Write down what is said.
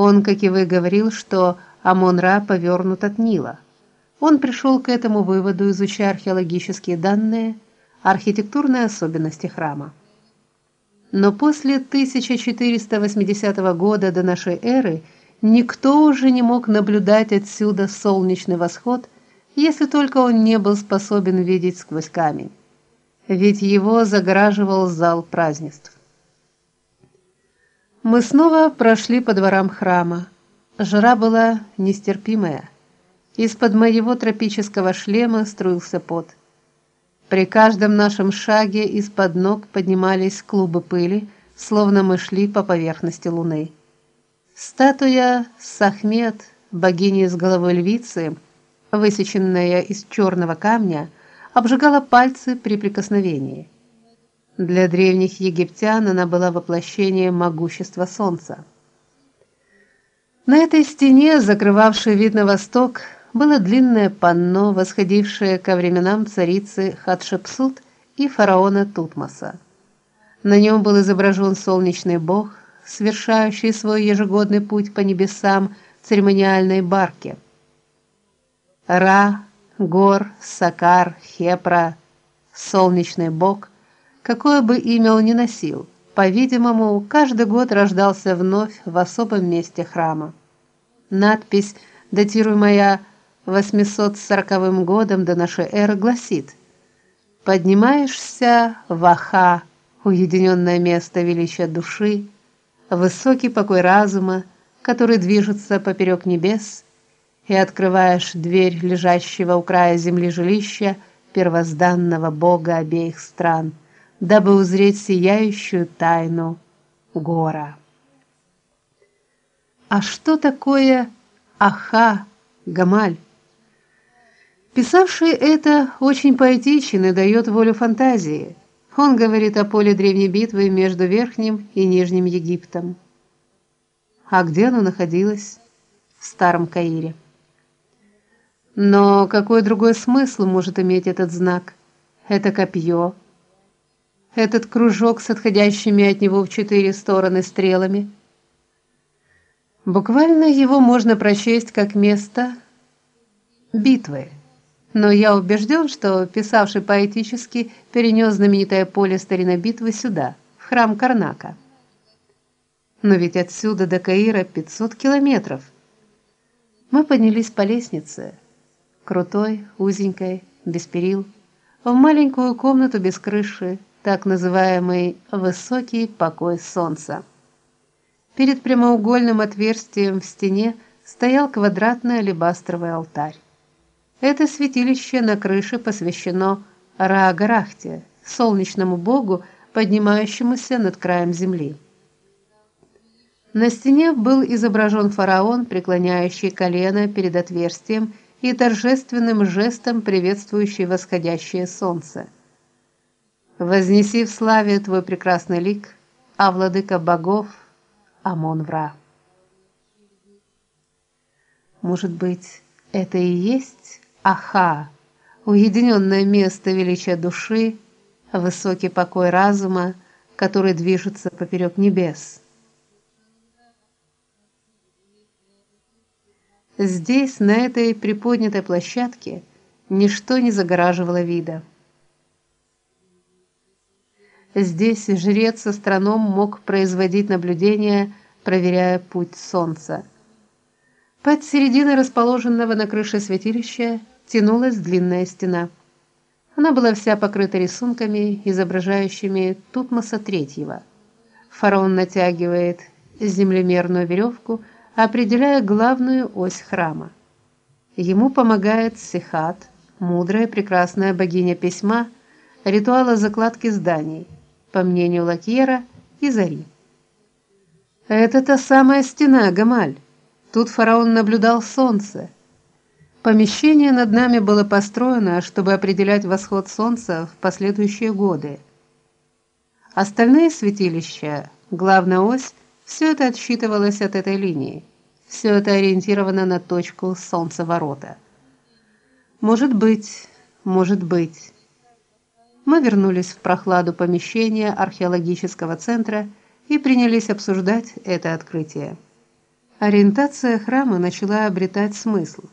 Он, как и вы, говорил, что Амон-Ра повернут от Нила. Он пришел к этому выводу, изучая археологические данные, архитектурные особенности храма. Но после 1480 года до нашей эры никто уже не мог наблюдать отсюда солнечный восход, если только он не был способен видеть сквозь камень. Ведь его загораживал зал празднеств. Мы снова прошли по дворам храма. Жара была нестерпимая. Из-под моего тропического шлема струился пот. При каждом нашем шаге из-под ног поднимались клубы пыли, словно мы шли по поверхности луны. Статуя Сахмет, богини с головой львицы, высеченная из черного камня, обжигала пальцы при прикосновении. Для древних египтян она была воплощением могущества солнца. На этой стене, закрывавшей вид на восток, было длинное панно, восходившее ко временам царицы Хатшепсут и фараона Тутмоса. На нем был изображен солнечный бог, совершающий свой ежегодный путь по небесам в церемониальной барке. Ра, Гор, Сакар, Хепра, солнечный бог, какое бы имя он ни носил, по-видимому, каждый год рождался вновь в особом месте храма. Надпись, датируемая 840 годом до нашей эры, гласит: Поднимаешься в Аха, уединенное место величия души, высокий покой разума, который движется поперек небес, и открываешь дверь лежащего у края земли жилища первозданного Бога обеих стран, дабы узреть сияющую тайну гора. А что такое Аха, Гамаль? Писавший это очень поэтичен и дает волю фантазии. Он говорит о поле древней битвы между Верхним и Нижним Египтом. А где оно находилось? В Старом Каире. Но какой другой смысл может иметь этот знак? Это копье, этот кружок с отходящими от него в четыре стороны стрелами. Буквально его можно прочесть как место битвы но я убежден, что писавший поэтически перенес знаменитое поле старинной битвы сюда, в храм Карнака. Но ведь отсюда до Каира 500 километров. Мы поднялись по лестнице, крутой, узенькой, без перил, в маленькую комнату без крыши, так называемый высокий покой солнца. Перед прямоугольным отверстием в стене стоял квадратный алебастровый алтарь. Это святилище на крыше посвящено Ра-Гарахте, солнечному богу, поднимающемуся над краем земли. На стене был изображен фараон, преклоняющий колено перед отверстием и торжественным жестом приветствующий восходящее солнце. Вознеси в славе твой прекрасный лик, а владыка богов Амон-Вра. Может быть, это и есть Аха, уединенное место величия души, высокий покой разума, который движется поперек небес. Здесь, на этой приподнятой площадке, ничто не загораживало вида. Здесь жрец-астроном мог производить наблюдения, проверяя путь солнца. Под серединой расположенного на крыше святилища тянулась длинная стена. Она была вся покрыта рисунками, изображающими Тутмоса III. Фараон натягивает землемерную веревку, определяя главную ось храма. Ему помогает Сихат, мудрая прекрасная богиня письма, ритуала закладки зданий, по мнению Лакьера и Зари. Это та самая стена, Гамаль. Тут фараон наблюдал солнце. Помещение над нами было построено, чтобы определять восход солнца в последующие годы. Остальные святилища, главная ось, все это отсчитывалось от этой линии. Все это ориентировано на точку солнцеворота. Может быть, может быть. Мы вернулись в прохладу помещения археологического центра и принялись обсуждать это открытие. Ориентация храма начала обретать смысл –